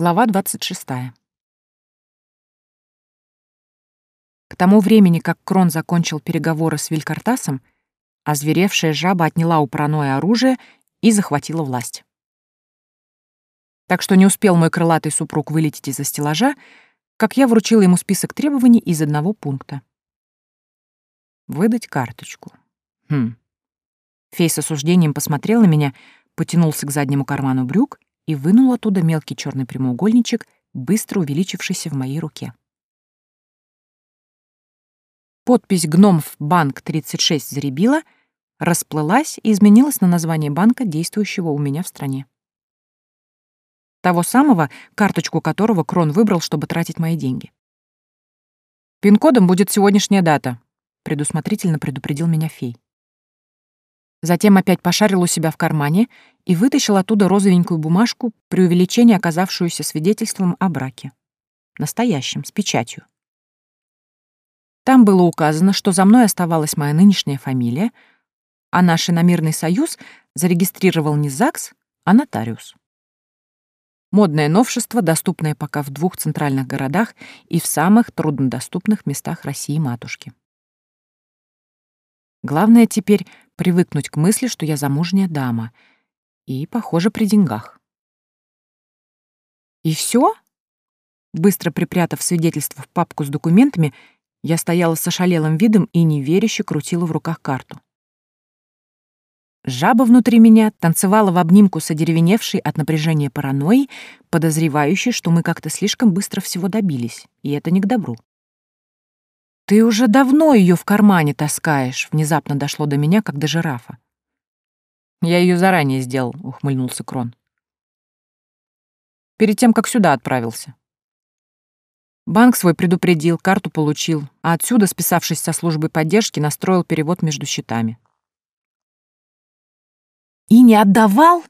Глава 26. К тому времени, как Крон закончил переговоры с Вилькартасом, озверевшая жаба отняла у паранойя оружие и захватила власть. Так что не успел мой крылатый супруг вылететь из-за стеллажа, как я вручила ему список требований из одного пункта. Выдать карточку. Хм. Фей с осуждением посмотрел на меня, потянулся к заднему карману брюк и вынул оттуда мелкий черный прямоугольничек, быстро увеличившийся в моей руке. Подпись «Гномов банк 36» заребила, расплылась и изменилась на название банка, действующего у меня в стране. Того самого, карточку которого Крон выбрал, чтобы тратить мои деньги. «Пин-кодом будет сегодняшняя дата», — предусмотрительно предупредил меня фей. Затем опять пошарил у себя в кармане и вытащил оттуда розовенькую бумажку, при увеличении оказавшуюся свидетельством о браке. Настоящим, с печатью. Там было указано, что за мной оставалась моя нынешняя фамилия, а наш иномирный союз зарегистрировал не ЗАГС, а нотариус. Модное новшество, доступное пока в двух центральных городах и в самых труднодоступных местах России-матушки. Главное теперь привыкнуть к мысли, что я замужняя дама. И, похоже, при деньгах. И все? Быстро припрятав свидетельство в папку с документами, я стояла с ошалелым видом и неверяще крутила в руках карту. Жаба внутри меня танцевала в обнимку с одеревеневшей от напряжения паранойей, подозревающей, что мы как-то слишком быстро всего добились, и это не к добру. «Ты уже давно ее в кармане таскаешь», — внезапно дошло до меня, как до жирафа. «Я ее заранее сделал», — ухмыльнулся Крон. «Перед тем, как сюда отправился». Банк свой предупредил, карту получил, а отсюда, списавшись со службой поддержки, настроил перевод между счетами. «И не отдавал?»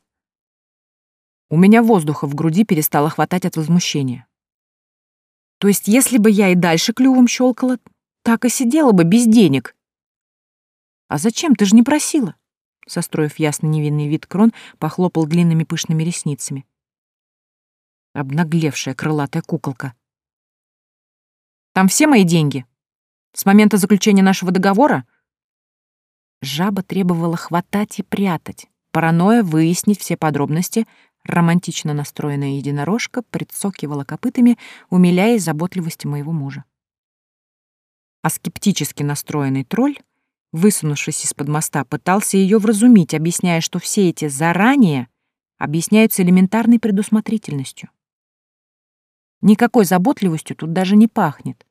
У меня воздуха в груди перестало хватать от возмущения. То есть, если бы я и дальше клювом щелкала, так и сидела бы без денег. А зачем? Ты же не просила. Состроив ясно невинный вид, Крон похлопал длинными пышными ресницами. Обнаглевшая крылатая куколка. Там все мои деньги? С момента заключения нашего договора? Жаба требовала хватать и прятать. Паранойя выяснить все подробности, романтично настроенная единорожка прицокивала копытами, умиляясь заботливости моего мужа а скептически настроенный тролль, высунувшись из-под моста, пытался ее вразумить, объясняя, что все эти «заранее» объясняются элементарной предусмотрительностью. Никакой заботливостью тут даже не пахнет.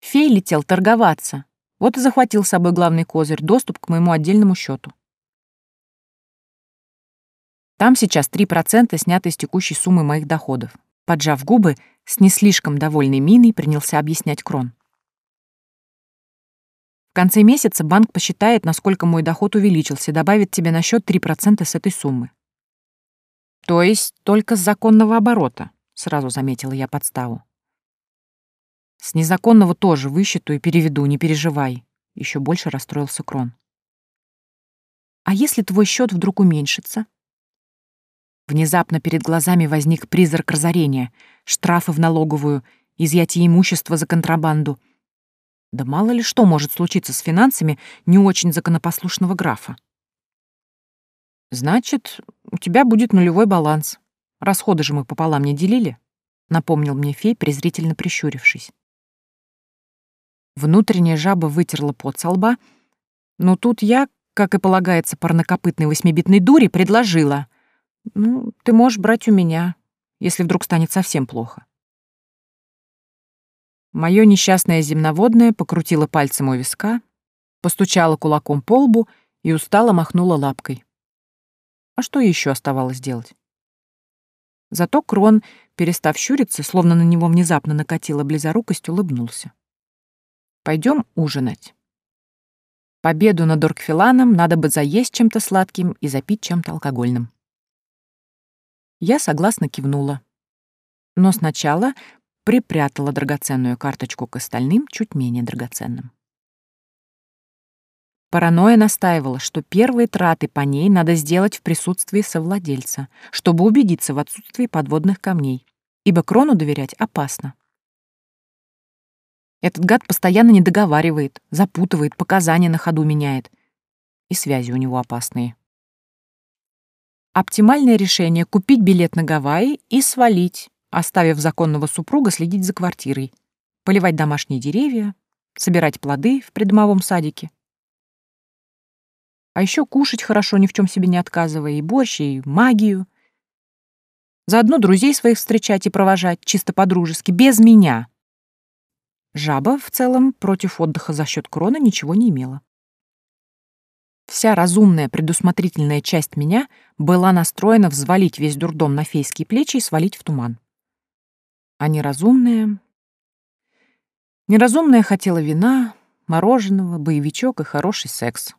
Фей летел торговаться, вот и захватил с собой главный козырь — доступ к моему отдельному счету. Там сейчас 3% сняты с текущей суммы моих доходов. Поджав губы, с не слишком довольной миной принялся объяснять Крон. В конце месяца банк посчитает, насколько мой доход увеличился, и добавит тебе на счет 3% с этой суммы. То есть только с законного оборота, сразу заметила я подставу. С незаконного тоже высчиту и переведу, не переживай. Еще больше расстроился Крон. А если твой счет вдруг уменьшится? Внезапно перед глазами возник призрак разорения, штрафы в налоговую, изъятие имущества за контрабанду. Да мало ли что может случиться с финансами не очень законопослушного графа. «Значит, у тебя будет нулевой баланс. Расходы же мы пополам не делили», — напомнил мне фей, презрительно прищурившись. Внутренняя жаба вытерла пот со лба, но тут я, как и полагается парнокопытной восьмибитной дури, предложила — ну, ты можешь брать у меня, если вдруг станет совсем плохо. Моё несчастное земноводное покрутило пальцем у виска, постучало кулаком по лбу и устало махнула лапкой. А что еще оставалось делать? Зато Крон, перестав щуриться, словно на него внезапно накатила близорукость, улыбнулся. Пойдем ужинать. Победу над Оркфиланом надо бы заесть чем-то сладким и запить чем-то алкогольным. Я согласно кивнула. Но сначала припрятала драгоценную карточку к остальным, чуть менее драгоценным. Паранойя настаивала, что первые траты по ней надо сделать в присутствии совладельца, чтобы убедиться в отсутствии подводных камней, ибо крону доверять опасно. Этот гад постоянно не договаривает, запутывает, показания на ходу меняет. И связи у него опасные. Оптимальное решение — купить билет на Гавайи и свалить, оставив законного супруга следить за квартирой, поливать домашние деревья, собирать плоды в придомовом садике. А еще кушать хорошо, ни в чем себе не отказывая, и борщ, и магию. Заодно друзей своих встречать и провожать, чисто по-дружески, без меня. Жаба в целом против отдыха за счет кроны ничего не имела. Вся разумная, предусмотрительная часть меня была настроена взвалить весь дурдом на фейские плечи и свалить в туман. А неразумная... Неразумная хотела вина, мороженого, боевичок и хороший секс.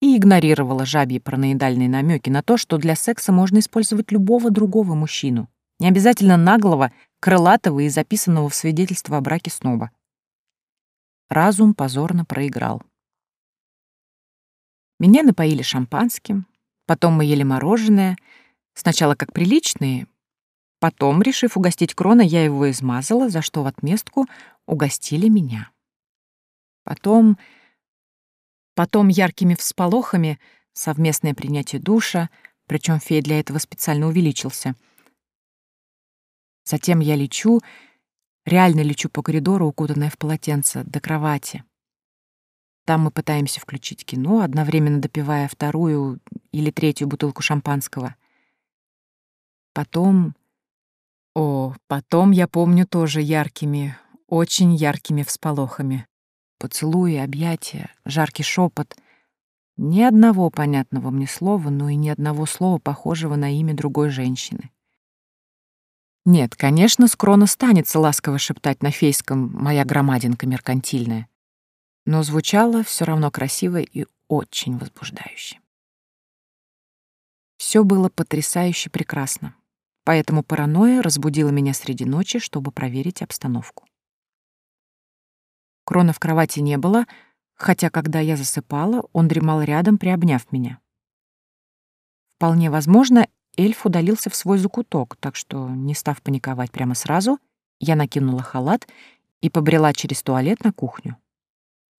И игнорировала жабьи параноидальные намеки на то, что для секса можно использовать любого другого мужчину, не обязательно наглого, крылатого и записанного в свидетельство о браке сноба. Разум позорно проиграл. Меня напоили шампанским, потом мы ели мороженое, сначала как приличные, потом, решив угостить Крона, я его измазала, за что в отместку угостили меня. Потом... Потом яркими всполохами совместное принятие душа, причем фей для этого специально увеличился — Затем я лечу, реально лечу по коридору, укутанная в полотенце, до кровати. Там мы пытаемся включить кино, одновременно допивая вторую или третью бутылку шампанского. Потом... О, потом я помню тоже яркими, очень яркими всполохами. Поцелуи, объятия, жаркий шепот. Ни одного понятного мне слова, но и ни одного слова, похожего на имя другой женщины. Нет, конечно, скрона станется ласково шептать на фейском «моя громадинка меркантильная», но звучало все равно красиво и очень возбуждающе. Все было потрясающе прекрасно, поэтому паранойя разбудила меня среди ночи, чтобы проверить обстановку. Крона в кровати не было, хотя, когда я засыпала, он дремал рядом, приобняв меня. Вполне возможно, эльф удалился в свой закуток, так что, не став паниковать прямо сразу, я накинула халат и побрела через туалет на кухню.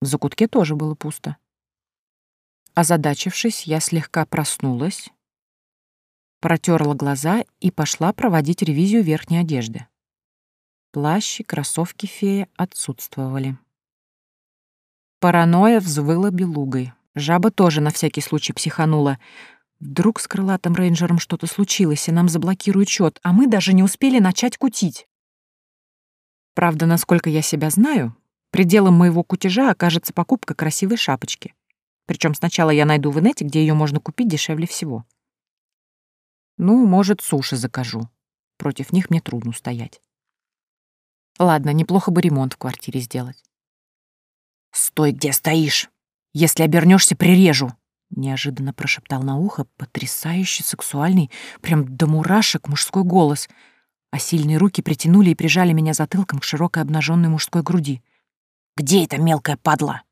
В закутке тоже было пусто. Озадачившись, я слегка проснулась, протерла глаза и пошла проводить ревизию верхней одежды. Плащ и кроссовки феи отсутствовали. Паранойя взвыла белугой. Жаба тоже на всякий случай психанула — Вдруг с крылатым рейнджером что-то случилось, и нам заблокируют счет, а мы даже не успели начать кутить. Правда, насколько я себя знаю, пределом моего кутежа окажется покупка красивой шапочки. Причем сначала я найду в инете, где ее можно купить дешевле всего. Ну, может, суши закажу. Против них мне трудно стоять. Ладно, неплохо бы ремонт в квартире сделать. «Стой, где стоишь! Если обернешься, прирежу!» Неожиданно прошептал на ухо потрясающе сексуальный, прям до мурашек мужской голос, а сильные руки притянули и прижали меня затылком к широкой обнаженной мужской груди. «Где эта мелкая падла?»